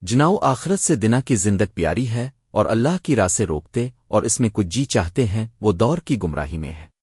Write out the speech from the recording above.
جناؤ آخرت سے دنا کی زندگ پیاری ہے اور اللہ کی راہ سے روکتے اور اس میں کچھ جی چاہتے ہیں، وہ دور کی گمراہی میں ہے۔